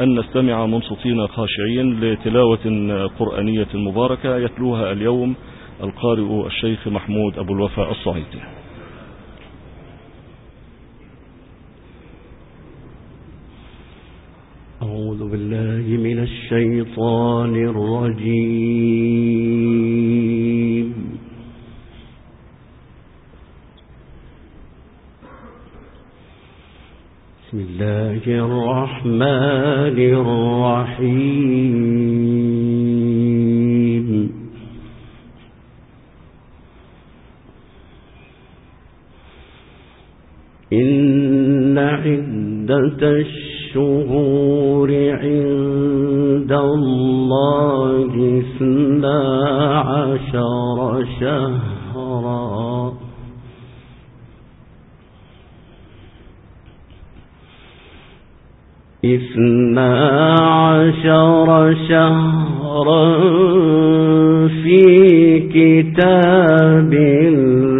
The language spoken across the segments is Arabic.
أن نستمع منصتين خاشعين لتلاوة قرآنية مباركة يتلوها اليوم القارئ الشيخ محمود أبو الوفاء الصعيدي أعوذ بالله من الشيطان الرجيم بسم الله الرحمن الرحيم. إن عدة الشهور عند الله اثنا عشر شهرا. اثنا عشر شهرا في كتاب الله.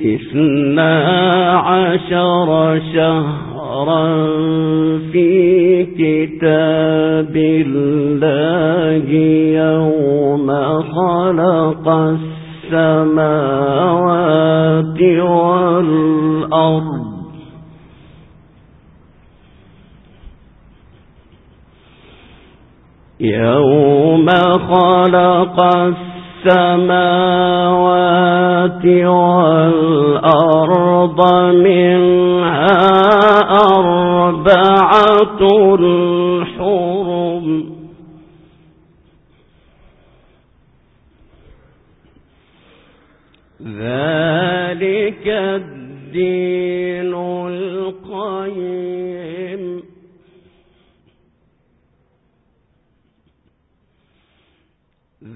اثنا عشر شهرا في كتاب الله. يوم خلق السماوات والأرض. يوم خلق السماوات والأرض منها أربعة حرم. ذلك الدين القيم.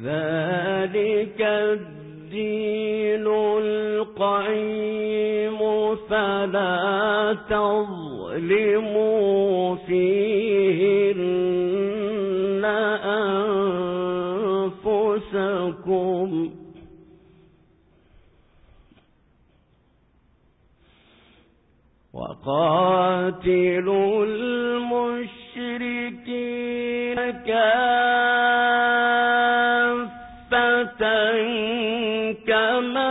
ذلك الدين القيم فلا تظلموا فيهن أنفسكم. وقاتلوا المشركين كافة كما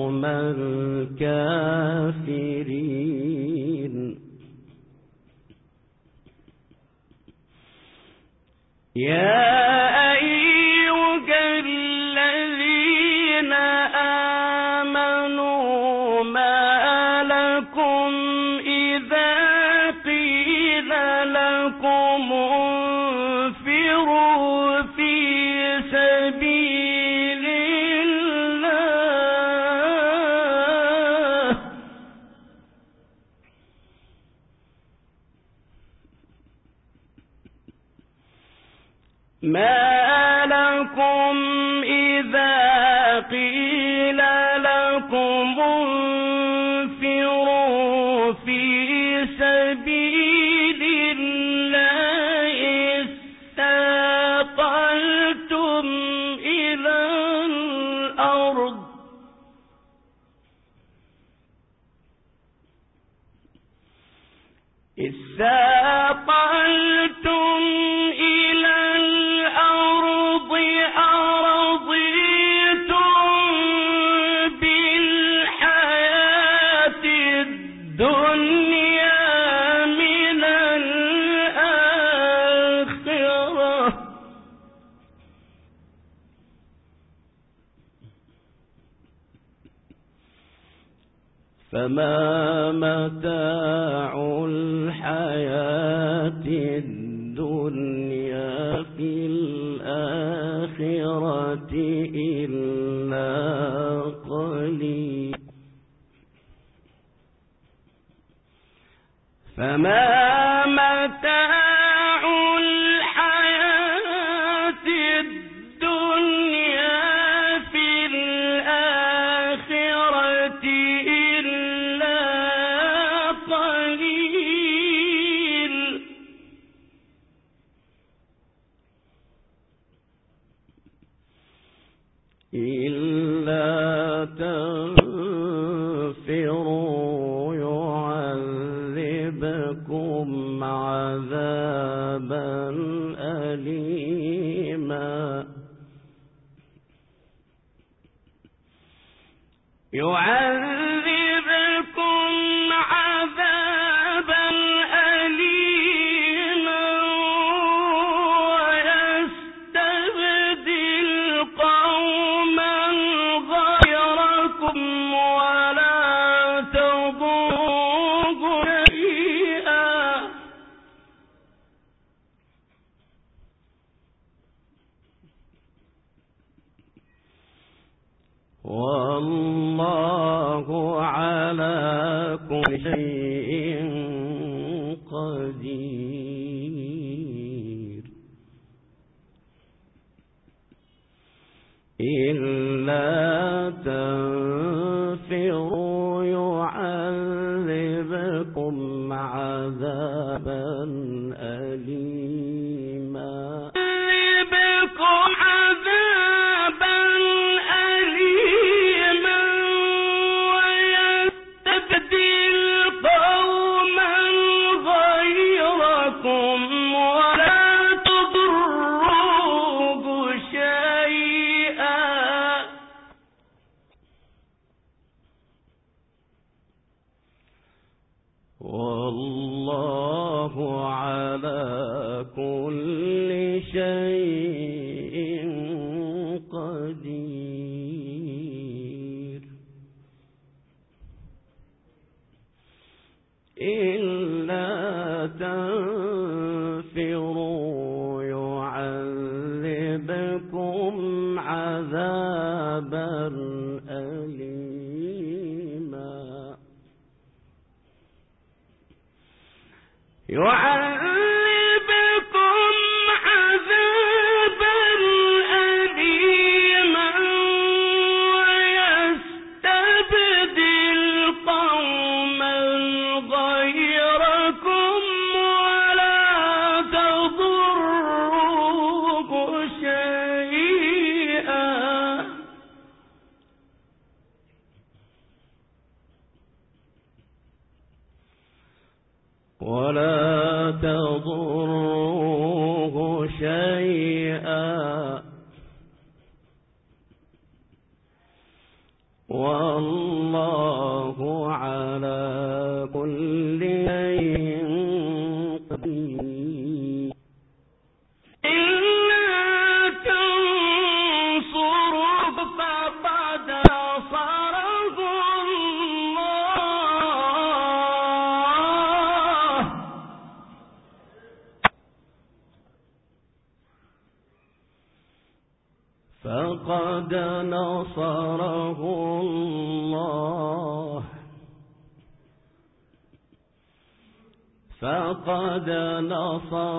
القوم الكافرين. يا جاء فما متاع الحياة الدنيا في الآخرة إلا قليل فما لكم عذابا أليم الأبصار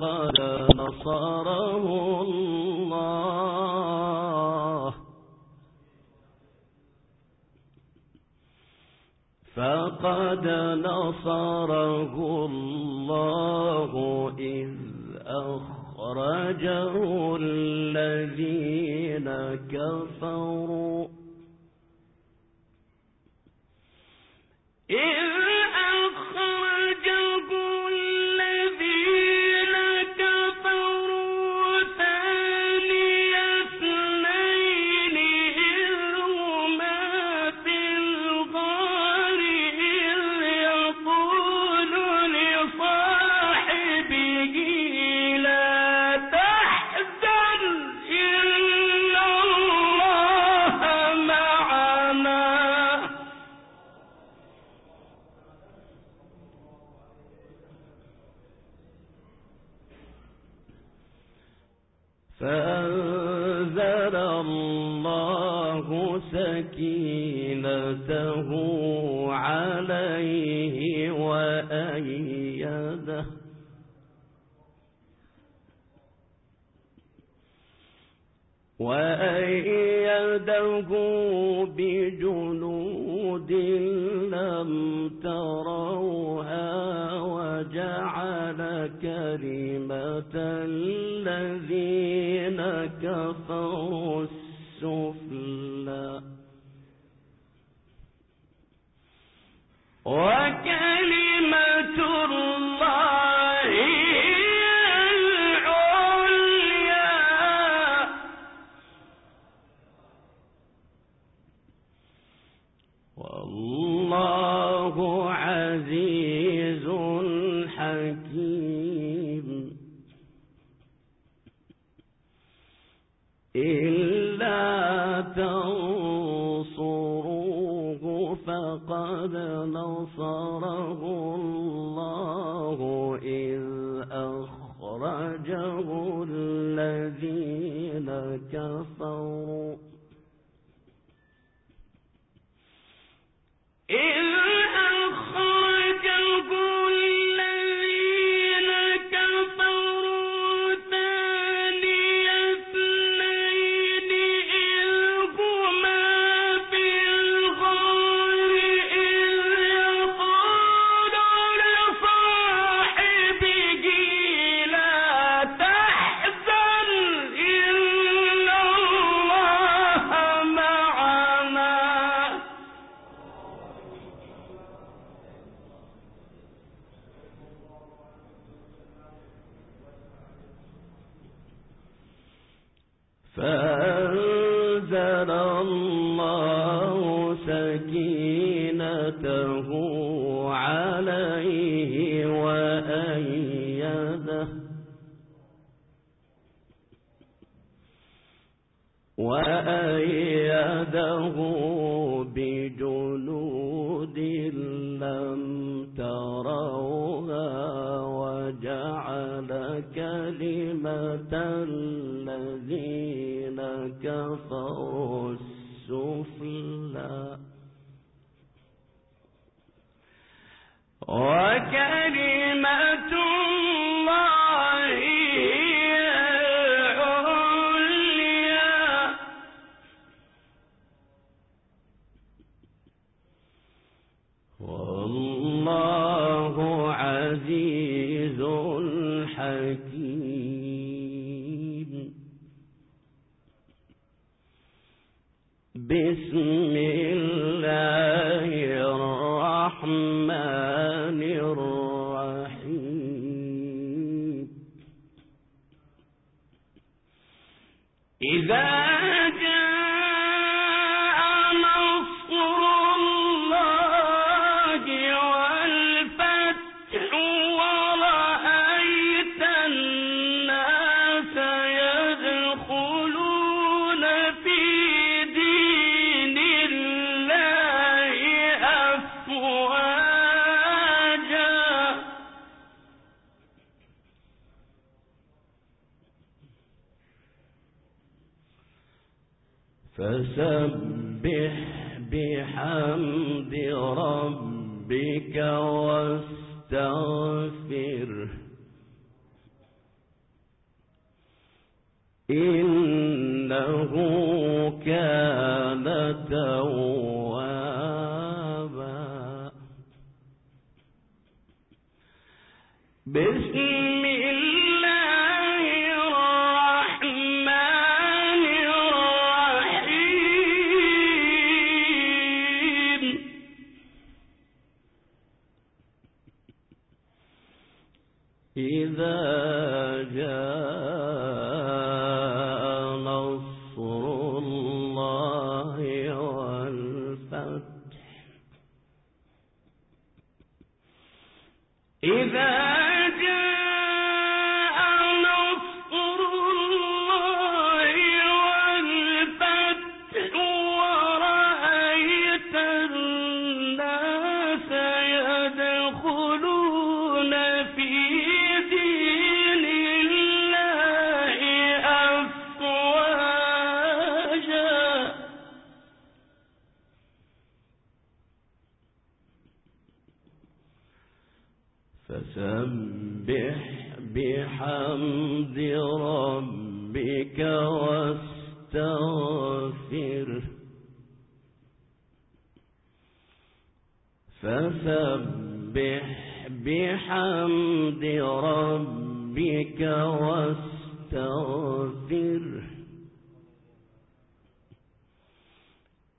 قال نصاره الله. فقد نصره الله إذ أخرجه الذين كفروا. وأيده بجنود لم تروها وجعل كلمة الذين كفروا السفلى. وكلمة حكيم. إلا تنصروه فقد نصره الله إذ أخرجه الذين كفروا. وأيده بجنود لم تروها وجعل كلمة الذين كفروا السفلى. وكلمة فسبح بحمد ربك واستغفر إنه كان توابا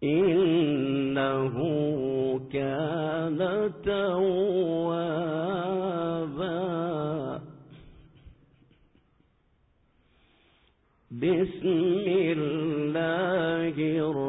إنه كان توابا. بسم الله الرحمن